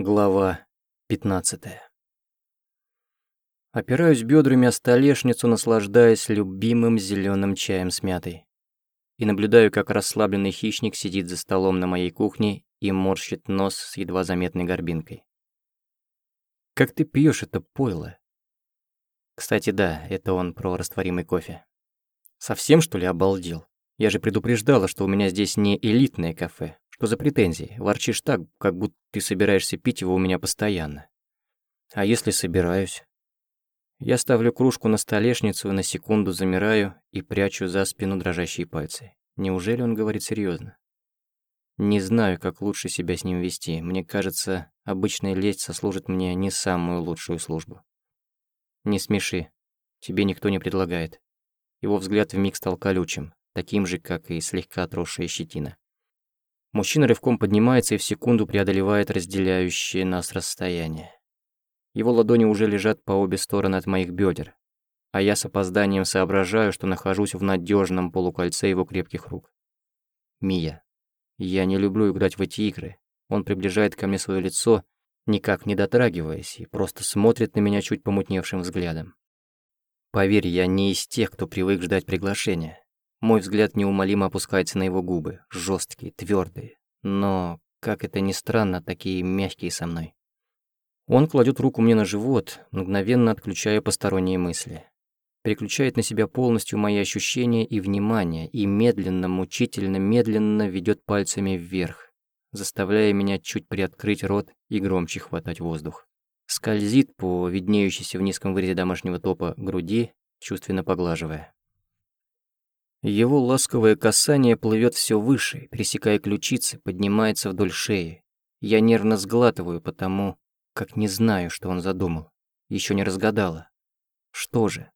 Глава 15 Опираюсь бедрами о столешницу, наслаждаясь любимым зеленым чаем с мятой. И наблюдаю, как расслабленный хищник сидит за столом на моей кухне и морщит нос с едва заметной горбинкой. «Как ты пьешь это пойло?» Кстати, да, это он про растворимый кофе. Совсем, что ли, обалдел? Я же предупреждала, что у меня здесь не элитное кафе, что за претензии? Ворчишь так, как будто ты собираешься пить его у меня постоянно. А если собираюсь? Я ставлю кружку на столешницу, на секунду замираю и прячу за спину дрожащие пальцы. Неужели он говорит серьезно? Не знаю, как лучше себя с ним вести. Мне кажется, обычная лесть сослужит мне не самую лучшую службу. Не смеши. Тебе никто не предлагает. Его взгляд вмиг стал колючим, таким же, как и слегка отросшая щетина. Мужчина рывком поднимается и в секунду преодолевает разделяющее нас расстояние. Его ладони уже лежат по обе стороны от моих бедер, а я с опозданием соображаю, что нахожусь в надежном полукольце его крепких рук. Мия. Я не люблю играть в эти игры. Он приближает ко мне свое лицо, никак не дотрагиваясь, и просто смотрит на меня чуть помутневшим взглядом. Поверь, я не из тех, кто привык ждать приглашения. Мой взгляд неумолимо опускается на его губы, жесткие, твердые, но, как это ни странно, такие мягкие со мной. Он кладет руку мне на живот, мгновенно отключая посторонние мысли. Переключает на себя полностью мои ощущения и внимание, и медленно, мучительно, медленно ведет пальцами вверх, заставляя меня чуть приоткрыть рот и громче хватать воздух. Скользит по виднеющейся в низком вырезе домашнего топа груди, чувственно поглаживая. Его ласковое касание плывет все выше, пересекая ключицы, поднимается вдоль шеи. Я нервно сглатываю, потому как не знаю, что он задумал. Еще не разгадала. Что же?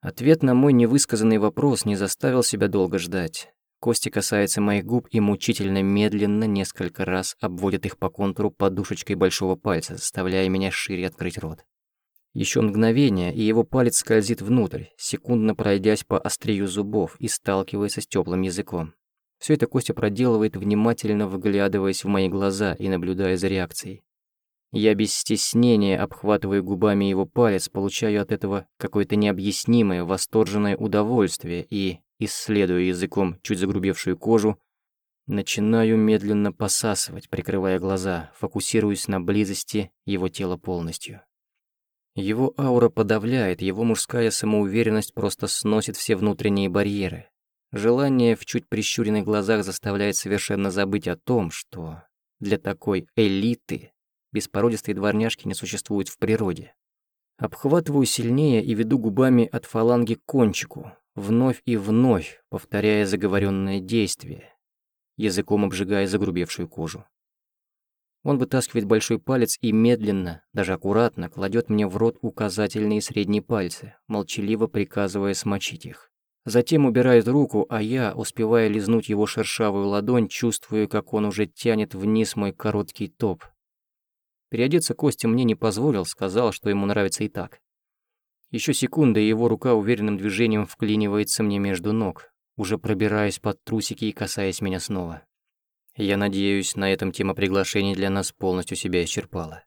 Ответ на мой невысказанный вопрос не заставил себя долго ждать. Кости касается моих губ и мучительно медленно несколько раз обводит их по контуру подушечкой большого пальца, заставляя меня шире открыть рот. Еще мгновение, и его палец скользит внутрь, секундно пройдясь по острию зубов и сталкивается с теплым языком. Все это Костя проделывает, внимательно выглядываясь в мои глаза и наблюдая за реакцией. Я без стеснения обхватываю губами его палец, получаю от этого какое-то необъяснимое, восторженное удовольствие и, исследуя языком чуть загрубевшую кожу, начинаю медленно посасывать, прикрывая глаза, фокусируясь на близости его тела полностью. Его аура подавляет, его мужская самоуверенность просто сносит все внутренние барьеры. Желание в чуть прищуренных глазах заставляет совершенно забыть о том, что для такой элиты беспородистой дворняжки не существует в природе. Обхватываю сильнее и веду губами от фаланги к кончику, вновь и вновь повторяя заговоренное действие, языком обжигая загрубевшую кожу. Он вытаскивает большой палец и медленно, даже аккуратно, кладет мне в рот указательные и средние пальцы, молчаливо приказывая смочить их. Затем убирает руку, а я, успевая лизнуть его шершавую ладонь, чувствую, как он уже тянет вниз мой короткий топ. Переодеться Костя мне не позволил, сказал, что ему нравится и так. Еще секунда, и его рука уверенным движением вклинивается мне между ног, уже пробираясь под трусики и касаясь меня снова. Я надеюсь, на этом тема приглашений для нас полностью себя исчерпала.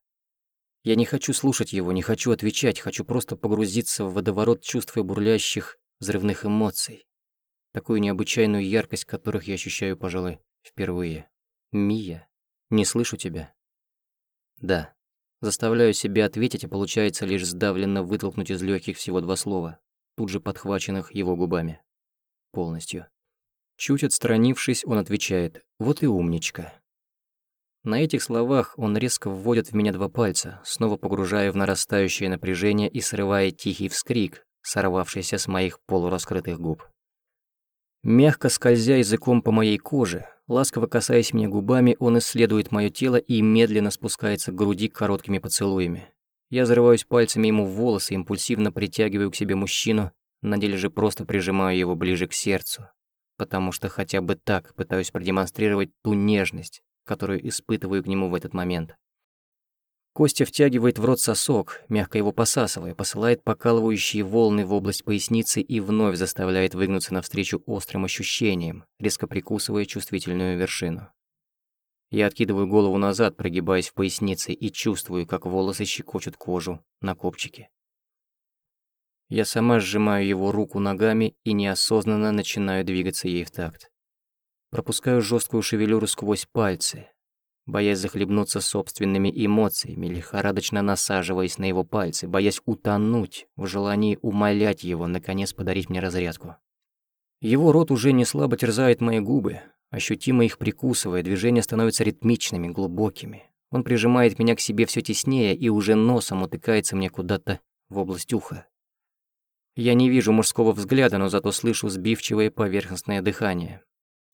Я не хочу слушать его, не хочу отвечать, хочу просто погрузиться в водоворот чувств и бурлящих, взрывных эмоций. Такую необычайную яркость, которых я ощущаю, пожалуй, впервые. Мия, не слышу тебя. Да. Заставляю себя ответить, и получается лишь сдавленно вытолкнуть из легких всего два слова, тут же подхваченных его губами. Полностью. Чуть отстранившись, он отвечает «Вот и умничка». На этих словах он резко вводит в меня два пальца, снова погружая в нарастающее напряжение и срывая тихий вскрик, сорвавшийся с моих полураскрытых губ. Мягко скользя языком по моей коже, ласково касаясь меня губами, он исследует мое тело и медленно спускается к груди короткими поцелуями. Я зарываюсь пальцами ему в волосы, импульсивно притягиваю к себе мужчину, на деле же просто прижимаю его ближе к сердцу, потому что хотя бы так пытаюсь продемонстрировать ту нежность, которую испытываю к нему в этот момент. Костя втягивает в рот сосок, мягко его посасывая, посылает покалывающие волны в область поясницы и вновь заставляет выгнуться навстречу острым ощущениям, резко прикусывая чувствительную вершину. Я откидываю голову назад, прогибаясь в пояснице, и чувствую, как волосы щекочут кожу на копчике. Я сама сжимаю его руку ногами и неосознанно начинаю двигаться ей в такт. Пропускаю жесткую шевелюру сквозь пальцы, боясь захлебнуться собственными эмоциями, лихорадочно насаживаясь на его пальцы, боясь утонуть в желании умолять его, наконец, подарить мне разрядку. Его рот уже не слабо терзает мои губы, ощутимо их прикусывая, движения становятся ритмичными, глубокими. Он прижимает меня к себе все теснее и уже носом утыкается мне куда-то в область уха. Я не вижу мужского взгляда, но зато слышу сбивчивое поверхностное дыхание.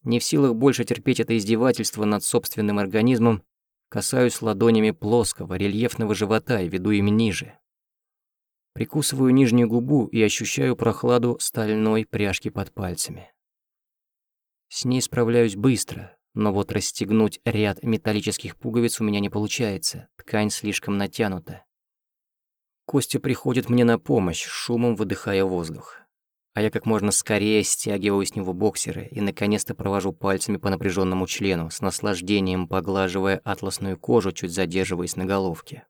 Не в силах больше терпеть это издевательство над собственным организмом, касаюсь ладонями плоского, рельефного живота и веду им ниже. Прикусываю нижнюю губу и ощущаю прохладу стальной пряжки под пальцами. С ней справляюсь быстро, но вот расстегнуть ряд металлических пуговиц у меня не получается, ткань слишком натянута. Костя приходит мне на помощь, шумом выдыхая воздух а я как можно скорее стягиваю с него боксеры и наконец-то провожу пальцами по напряженному члену, с наслаждением поглаживая атласную кожу, чуть задерживаясь на головке.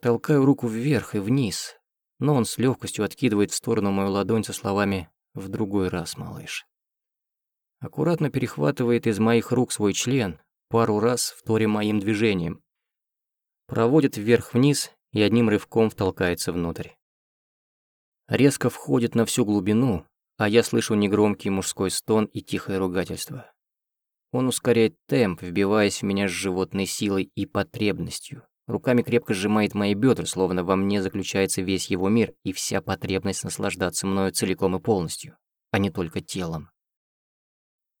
Толкаю руку вверх и вниз, но он с легкостью откидывает в сторону мою ладонь со словами «в другой раз, малыш». Аккуратно перехватывает из моих рук свой член, пару раз вторя моим движением. Проводит вверх-вниз и одним рывком втолкается внутрь резко входит на всю глубину, а я слышу негромкий мужской стон и тихое ругательство. Он ускоряет темп, вбиваясь в меня с животной силой и потребностью. Руками крепко сжимает мои бедра, словно во мне заключается весь его мир и вся потребность наслаждаться мною целиком и полностью, а не только телом.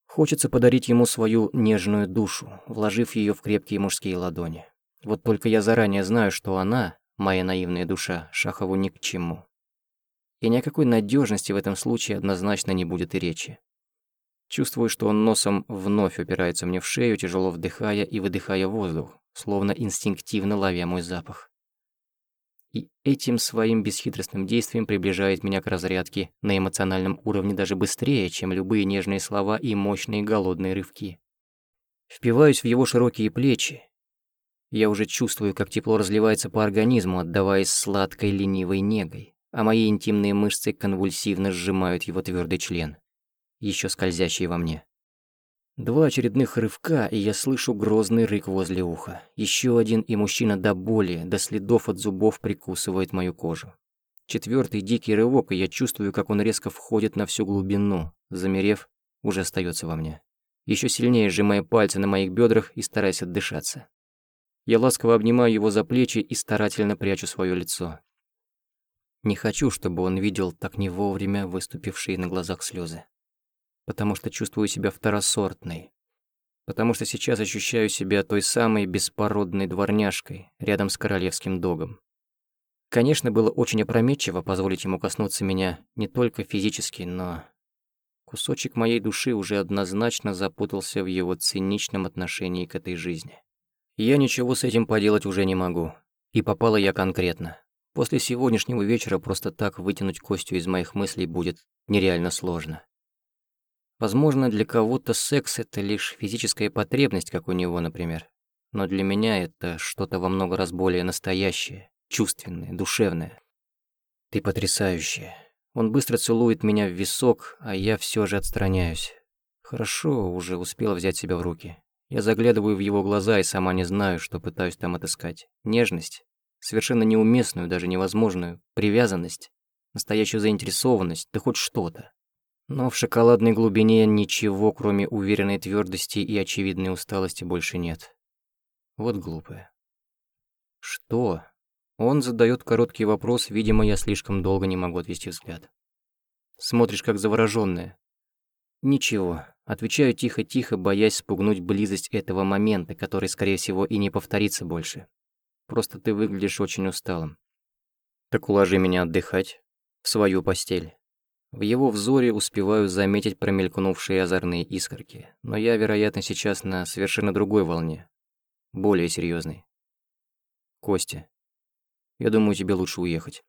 Хочется подарить ему свою нежную душу, вложив ее в крепкие мужские ладони. Вот только я заранее знаю, что она, моя наивная душа, Шахову ни к чему и ни о какой надежности в этом случае однозначно не будет и речи. Чувствую, что он носом вновь упирается мне в шею, тяжело вдыхая и выдыхая воздух, словно инстинктивно ловя мой запах. И этим своим бесхитростным действием приближает меня к разрядке на эмоциональном уровне даже быстрее, чем любые нежные слова и мощные голодные рывки. Впиваюсь в его широкие плечи. Я уже чувствую, как тепло разливается по организму, отдаваясь сладкой ленивой негой а мои интимные мышцы конвульсивно сжимают его твердый член, еще скользящий во мне. Два очередных рывка, и я слышу грозный рык возле уха. Еще один, и мужчина до боли, до следов от зубов прикусывает мою кожу. Четвертый дикий рывок, и я чувствую, как он резко входит на всю глубину, замерев, уже остается во мне. Еще сильнее сжимая пальцы на моих бедрах и стараясь отдышаться. Я ласково обнимаю его за плечи и старательно прячу свое лицо. Не хочу, чтобы он видел так не вовремя выступившие на глазах слезы. Потому что чувствую себя второсортной. Потому что сейчас ощущаю себя той самой беспородной дворняжкой рядом с королевским догом. Конечно, было очень опрометчиво позволить ему коснуться меня не только физически, но... Кусочек моей души уже однозначно запутался в его циничном отношении к этой жизни. Я ничего с этим поделать уже не могу. И попала я конкретно. После сегодняшнего вечера просто так вытянуть Костю из моих мыслей будет нереально сложно. Возможно, для кого-то секс — это лишь физическая потребность, как у него, например. Но для меня это что-то во много раз более настоящее, чувственное, душевное. Ты потрясающая. Он быстро целует меня в висок, а я все же отстраняюсь. Хорошо, уже успела взять себя в руки. Я заглядываю в его глаза и сама не знаю, что пытаюсь там отыскать. Нежность? совершенно неуместную, даже невозможную, привязанность, настоящую заинтересованность, да хоть что-то. Но в шоколадной глубине ничего, кроме уверенной твердости и очевидной усталости, больше нет. Вот глупое. Что? Он задает короткий вопрос, видимо, я слишком долго не могу отвести взгляд. Смотришь, как заворожённая. Ничего. Отвечаю тихо-тихо, боясь спугнуть близость этого момента, который, скорее всего, и не повторится больше. Просто ты выглядишь очень усталым. Так уложи меня отдыхать. В свою постель. В его взоре успеваю заметить промелькнувшие озорные искорки, но я, вероятно, сейчас на совершенно другой волне. Более серьезной. Костя, я думаю, тебе лучше уехать.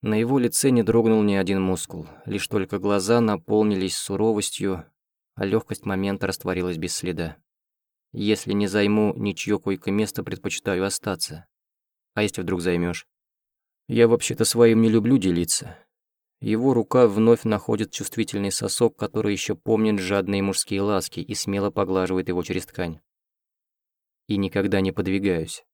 На его лице не дрогнул ни один мускул, лишь только глаза наполнились суровостью, а легкость момента растворилась без следа. Если не займу ничьё койко-место, предпочитаю остаться. А если вдруг займешь? Я вообще-то своим не люблю делиться. Его рука вновь находит чувствительный сосок, который еще помнит жадные мужские ласки и смело поглаживает его через ткань. И никогда не подвигаюсь.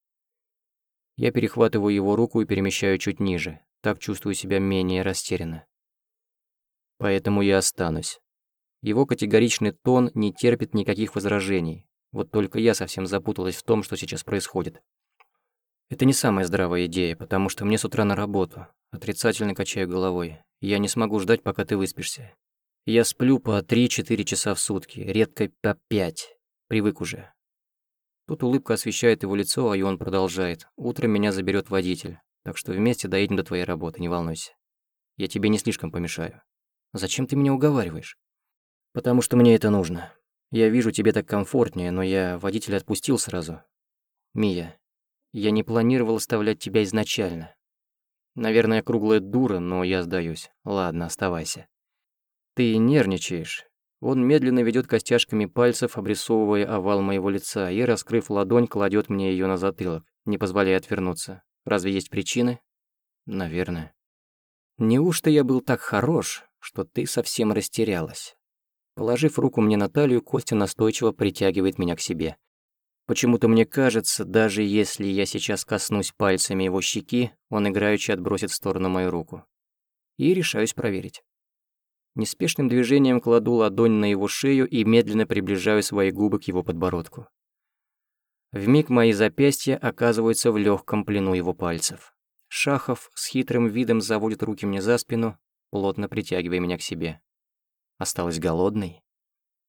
Я перехватываю его руку и перемещаю чуть ниже. Так чувствую себя менее растерянно. Поэтому я останусь. Его категоричный тон не терпит никаких возражений. Вот только я совсем запуталась в том, что сейчас происходит. Это не самая здравая идея, потому что мне с утра на работу. Отрицательно качаю головой. Я не смогу ждать, пока ты выспишься. Я сплю по 3-4 часа в сутки, редко по 5. Привык уже. Тут улыбка освещает его лицо, а и он продолжает. Утром меня заберет водитель, так что вместе доедем до твоей работы, не волнуйся. Я тебе не слишком помешаю. Зачем ты меня уговариваешь? Потому что мне это нужно. Я вижу, тебе так комфортнее, но я водителя отпустил сразу. Мия, я не планировал оставлять тебя изначально. Наверное, круглая дура, но я сдаюсь. Ладно, оставайся. Ты нервничаешь. Он медленно ведет костяшками пальцев, обрисовывая овал моего лица, и, раскрыв ладонь, кладет мне ее на затылок, не позволяя отвернуться. Разве есть причины? Наверное. Неужто я был так хорош, что ты совсем растерялась? Положив руку мне на талию, Костя настойчиво притягивает меня к себе. Почему-то мне кажется, даже если я сейчас коснусь пальцами его щеки, он играючи отбросит в сторону мою руку. И решаюсь проверить. Неспешным движением кладу ладонь на его шею и медленно приближаю свои губы к его подбородку. Вмиг мои запястья оказываются в легком плену его пальцев. Шахов с хитрым видом заводит руки мне за спину, плотно притягивая меня к себе. Осталась голодной?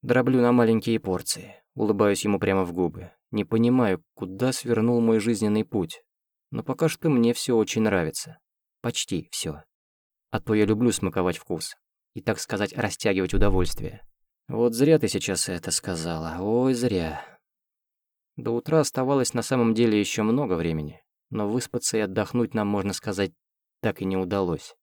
Дроблю на маленькие порции, улыбаюсь ему прямо в губы. Не понимаю, куда свернул мой жизненный путь. Но пока что мне все очень нравится. Почти все. А то я люблю смаковать вкус. И, так сказать, растягивать удовольствие. Вот зря ты сейчас это сказала. Ой, зря. До утра оставалось на самом деле еще много времени. Но выспаться и отдохнуть нам, можно сказать, так и не удалось.